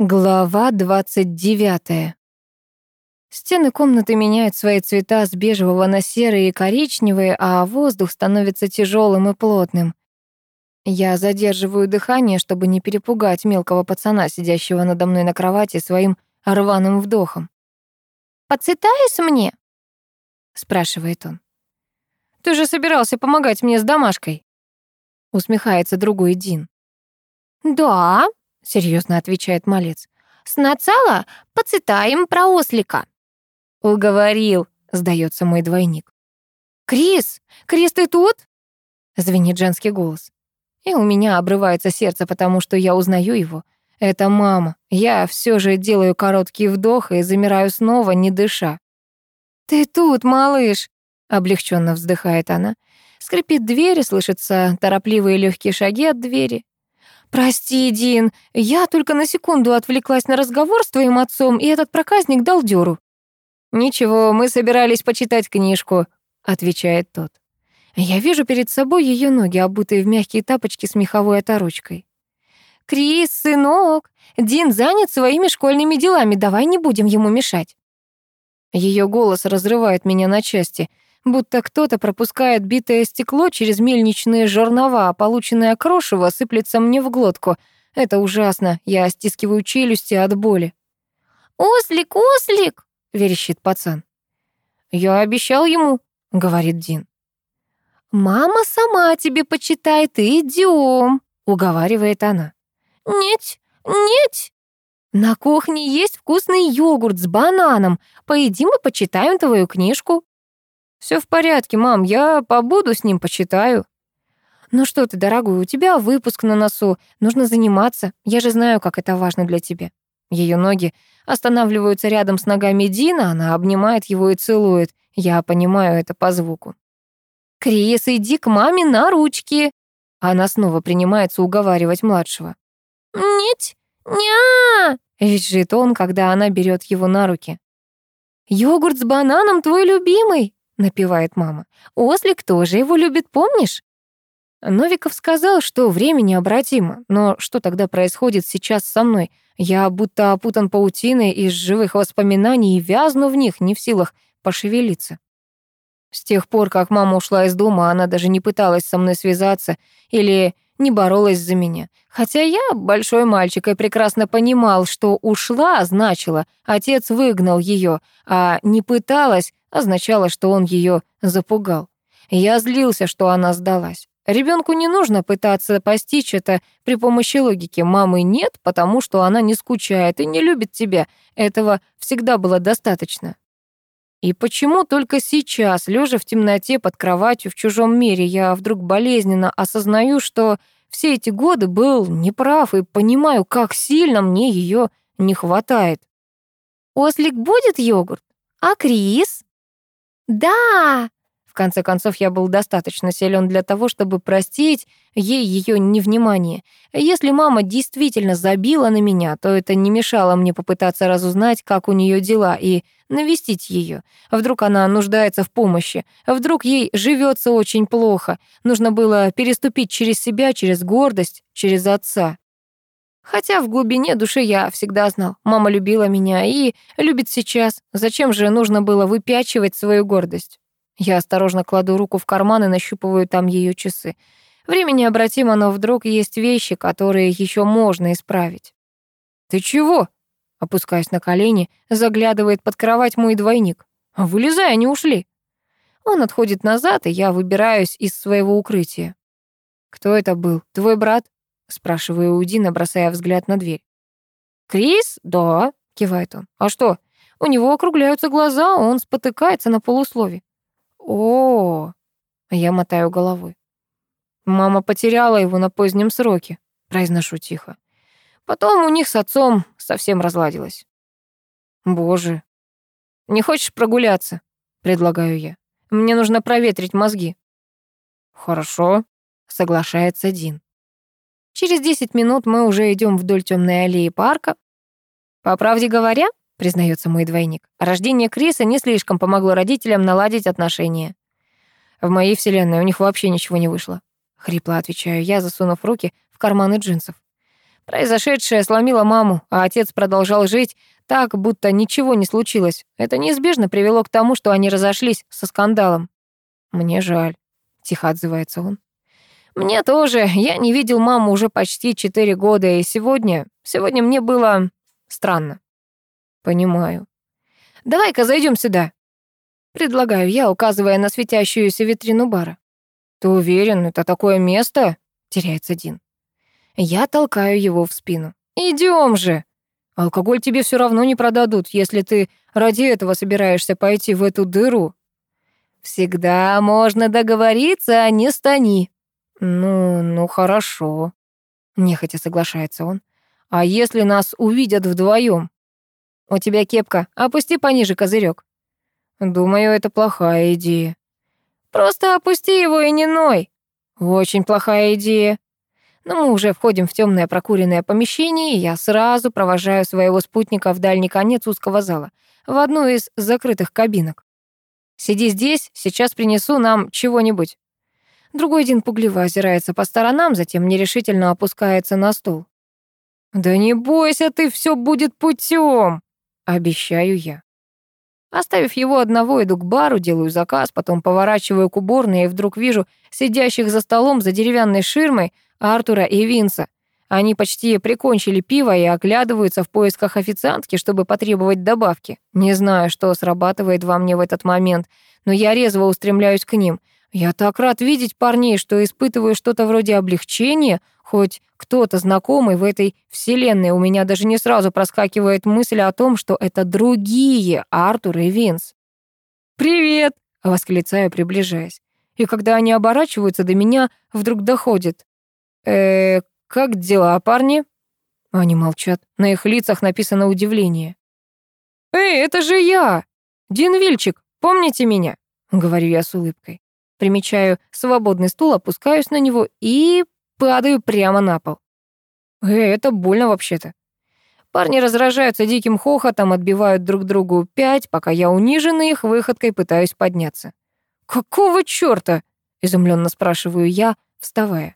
Глава 29. Стены комнаты меняют свои цвета с бежевого на серые и коричневые, а воздух становится тяжелым и плотным. Я задерживаю дыхание, чтобы не перепугать мелкого пацана, сидящего надо мной на кровати, своим рваным вдохом. «Подцитаешь мне?» — спрашивает он. «Ты же собирался помогать мне с домашкой?» — усмехается другой Дин. «Да», серьезно отвечает малец. Сначала поцитаем про ослика. Уговорил, сдается мой двойник. Крис, Крис, ты тут? Звенит женский голос. И у меня обрывается сердце, потому что я узнаю его. Это мама. Я все же делаю короткий вдох и замираю снова, не дыша. «Ты тут, малыш!» — облегченно вздыхает она. Скрипит дверь, слышатся торопливые легкие шаги от двери. «Прости, Дин, я только на секунду отвлеклась на разговор с твоим отцом, и этот проказник дал дёру». «Ничего, мы собирались почитать книжку», — отвечает тот. Я вижу перед собой ее ноги, обутые в мягкие тапочки с меховой оторочкой. «Крис, сынок, Дин занят своими школьными делами, давай не будем ему мешать». Ее голос разрывает меня на части — будто кто-то пропускает битое стекло через мельничные жернова, а полученное крошево сыплется мне в глотку. Это ужасно, я стискиваю челюсти от боли. «Ослик, ослик!» — верещит пацан. «Я обещал ему», — говорит Дин. «Мама сама тебе почитает, идем», — уговаривает она. «Нет, нет!» «На кухне есть вкусный йогурт с бананом. Поедим и почитаем твою книжку». Все в порядке, мам, я побуду с ним, почитаю. Ну что ты, дорогой, у тебя выпуск на носу, нужно заниматься. Я же знаю, как это важно для тебя. Ее ноги останавливаются рядом с ногами Дина, она обнимает его и целует. Я понимаю это по звуку. «Крис, иди к маме на ручки!» Она снова принимается уговаривать младшего. «Нет, ня!» — визжит он, когда она берет его на руки. «Йогурт с бананом твой любимый!» Напевает мама. Ослик тоже его любит, помнишь? Новиков сказал, что время необратимо, но что тогда происходит сейчас со мной? Я будто опутан паутиной из живых воспоминаний и вязну в них, не в силах пошевелиться. С тех пор, как мама ушла из дома, она даже не пыталась со мной связаться или не боролась за меня. Хотя я большой мальчик и прекрасно понимал, что ушла значило, отец выгнал ее, а не пыталась означало, что он ее запугал. Я злился, что она сдалась. Ребенку не нужно пытаться постичь это при помощи логики. Мамы нет, потому что она не скучает и не любит тебя. Этого всегда было достаточно. И почему только сейчас, лежа в темноте под кроватью в чужом мире, я вдруг болезненно осознаю, что все эти годы был неправ и понимаю, как сильно мне ее не хватает. «Ослик будет йогурт? А Крис?» «Да!» В конце концов, я был достаточно силен для того, чтобы простить ей ее невнимание. Если мама действительно забила на меня, то это не мешало мне попытаться разузнать, как у нее дела, и навестить ее. Вдруг она нуждается в помощи, вдруг ей живется очень плохо. Нужно было переступить через себя, через гордость, через отца. Хотя в глубине души я всегда знал, мама любила меня и любит сейчас. Зачем же нужно было выпячивать свою гордость? Я осторожно кладу руку в карман и нащупываю там ее часы. Время необратимо, но вдруг есть вещи, которые еще можно исправить. «Ты чего?» Опускаясь на колени, заглядывает под кровать мой двойник. «Вылезай, они ушли». Он отходит назад, и я выбираюсь из своего укрытия. «Кто это был? Твой брат?» Спрашиваю у Дина, бросая взгляд на дверь. «Крис? Да», — кивает он. «А что? У него округляются глаза, он спотыкается на полуслове». О, -о, -о я мотаю головой. Мама потеряла его на позднем сроке, произношу тихо. Потом у них с отцом совсем разладилось. Боже. Не хочешь прогуляться? Предлагаю я. Мне нужно проветрить мозги. Хорошо, соглашается Дин. Через 10 минут мы уже идем вдоль темной аллеи парка. По правде говоря, признается мой двойник, рождение Криса не слишком помогло родителям наладить отношения. В моей вселенной у них вообще ничего не вышло. Хрипло отвечаю я, засунув руки в карманы джинсов. Произошедшее сломило маму, а отец продолжал жить так, будто ничего не случилось. Это неизбежно привело к тому, что они разошлись со скандалом. «Мне жаль», — тихо отзывается он. «Мне тоже. Я не видел маму уже почти четыре года, и сегодня... Сегодня мне было странно». «Понимаю». «Давай-ка зайдем сюда», — предлагаю я, указывая на светящуюся витрину бара. «Ты уверен, это такое место?» — теряется Дин. Я толкаю его в спину. Идем же! Алкоголь тебе все равно не продадут, если ты ради этого собираешься пойти в эту дыру. Всегда можно договориться, а не стани. Ну, ну хорошо. Нехотя соглашается он. А если нас увидят вдвоем? У тебя кепка, опусти пониже козырек. Думаю, это плохая идея. Просто опусти его и не ной. Очень плохая идея. Но мы уже входим в темное прокуренное помещение, и я сразу провожаю своего спутника в дальний конец узкого зала, в одну из закрытых кабинок. «Сиди здесь, сейчас принесу нам чего-нибудь». Другой Дин пугливо озирается по сторонам, затем нерешительно опускается на стул. «Да не бойся ты, все будет путем, обещаю я. Оставив его одного, иду к бару, делаю заказ, потом поворачиваю к уборной и вдруг вижу сидящих за столом за деревянной ширмой Артура и Винса. Они почти прикончили пиво и оглядываются в поисках официантки, чтобы потребовать добавки. Не знаю, что срабатывает во мне в этот момент, но я резво устремляюсь к ним. Я так рад видеть парней, что испытываю что-то вроде облегчения, хоть кто-то знакомый в этой вселенной. У меня даже не сразу проскакивает мысль о том, что это другие Артур и Винс. «Привет!» — восклицаю, приближаясь. И когда они оборачиваются, до меня вдруг доходит э как дела, парни?» Они молчат. На их лицах написано удивление. «Эй, это же я! Дин Вильчик, помните меня?» Говорю я с улыбкой. Примечаю свободный стул, опускаюсь на него и падаю прямо на пол. Эй, это больно вообще-то. Парни разражаются диким хохотом, отбивают друг другу пять, пока я униженный их выходкой пытаюсь подняться. «Какого чёрта?» — изумленно спрашиваю я, вставая.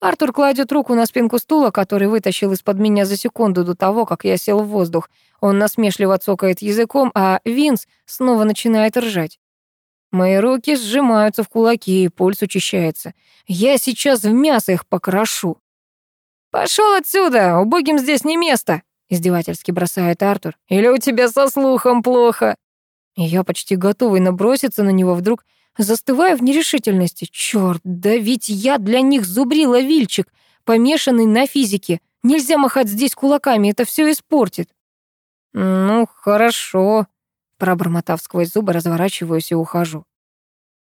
Артур кладет руку на спинку стула, который вытащил из-под меня за секунду до того, как я сел в воздух. Он насмешливо цокает языком, а Винс снова начинает ржать. Мои руки сжимаются в кулаки, и пульс учащается. Я сейчас в мясо их покрошу. «Пошел отсюда! Убогим здесь не место!» Издевательски бросает Артур. «Или у тебя со слухом плохо?» Я почти готовый наброситься на него, вдруг Застываю в нерешительности. Чёрт, да ведь я для них зубрила вильчик, помешанный на физике. Нельзя махать здесь кулаками, это все испортит. Ну, хорошо. Пробормотав сквозь зубы, разворачиваюсь и ухожу.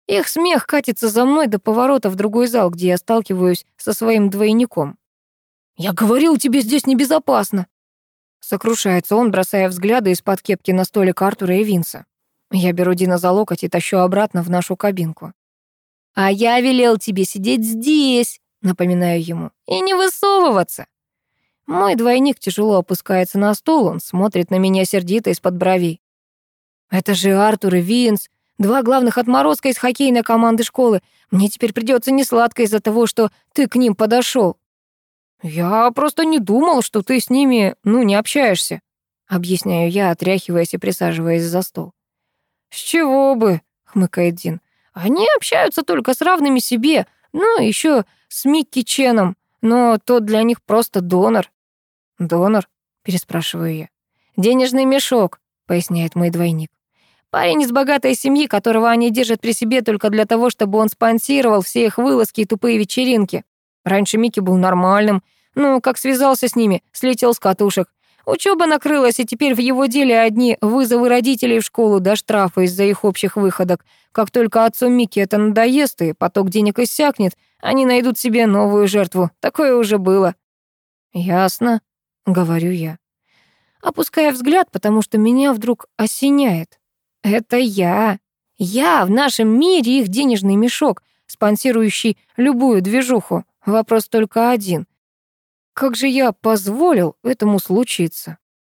Их смех катится за мной до поворота в другой зал, где я сталкиваюсь со своим двойником. «Я говорил, тебе здесь небезопасно!» Сокрушается он, бросая взгляды из-под кепки на столик Артура и Винса. Я беру Дина за локоть и тащу обратно в нашу кабинку. «А я велел тебе сидеть здесь», — напоминаю ему, — «и не высовываться». Мой двойник тяжело опускается на стул, он смотрит на меня сердито из-под бровей. «Это же Артур и Винс, два главных отморозка из хоккейной команды школы. Мне теперь придется несладко из-за того, что ты к ним подошел. «Я просто не думал, что ты с ними, ну, не общаешься», — объясняю я, отряхиваясь и присаживаясь за стол. «С чего бы?» — хмыкает Дин. «Они общаются только с равными себе, ну, еще с Микки Ченом, но тот для них просто донор». «Донор?» — переспрашиваю я. «Денежный мешок», — поясняет мой двойник. «Парень из богатой семьи, которого они держат при себе только для того, чтобы он спонсировал все их вылазки и тупые вечеринки. Раньше Микки был нормальным, ну, как связался с ними, слетел с катушек. Учеба накрылась, и теперь в его деле одни вызовы родителей в школу до штрафа из-за их общих выходок. Как только отцу Микки это надоест и поток денег иссякнет, они найдут себе новую жертву. Такое уже было. «Ясно», — говорю я. Опуская взгляд, потому что меня вдруг осеняет. «Это я. Я в нашем мире их денежный мешок, спонсирующий любую движуху. Вопрос только один — как же я позволил этому случиться?